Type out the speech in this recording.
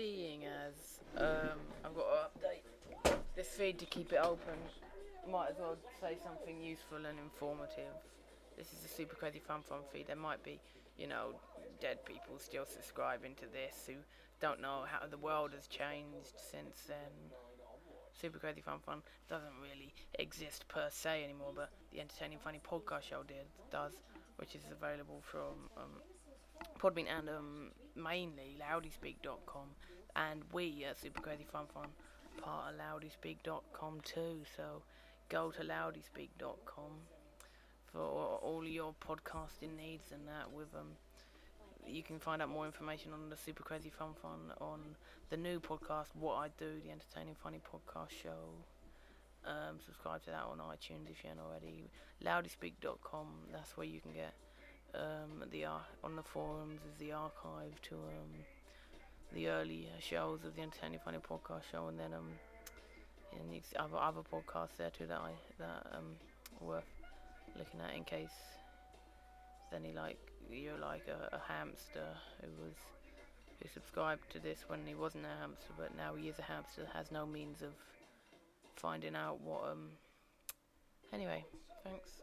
seeing as um, I've got to update this feed to keep it open, might as well say something useful and informative. This is a super crazy fun fun feed. There might be, you know, dead people still subscribing to this who don't know how the world has changed since then. Super Crazy Fun Fun doesn't really exist per se anymore, but the Entertaining Funny podcast show did does, which is available from um, Podbean and um, mainly loudyspeak.com, and we at Super Crazy Fun Fun part of loudyspeak.com too. So go to loudyspeak.com for all your podcasting needs and that with um you can find out more information on the Super Crazy Fun Fun on the new podcast, What I Do, the Entertaining Funny Podcast Show. Um, subscribe to that on iTunes if you haven't already. Loudyspeak.com, that's where you can get um, the ar- on the forums is the archive to um, the early shows of the Entertaining Funny Podcast Show, and then um, and you other other podcasts there too that I that um worth looking at in case there's any like you're like a, a hamster who was who subscribed to this when he wasn't a hamster, but now he is a hamster, has no means of finding out what um. Anyway, thanks.